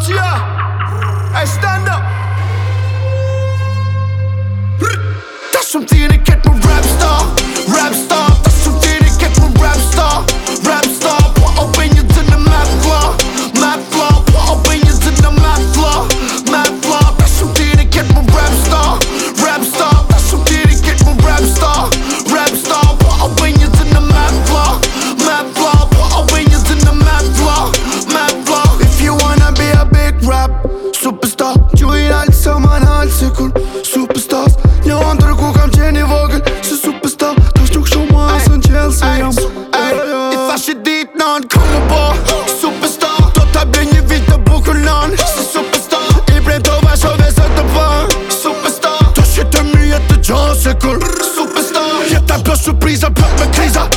Tiens! Est-ce que Gjuhin alti sa ma në alti se kur Superstars Një antër ku kam qeni vogël Se superstar Ta nuk shumë asën qelë se jam Ti fa I dit në në kërë në bo Superstar Do ta bje një vit të bukur nën në Se superstar I brem të vashove se të për Superstar Do shi të jetë të gjo se kur Superstar Jeta për surpriza për me kriza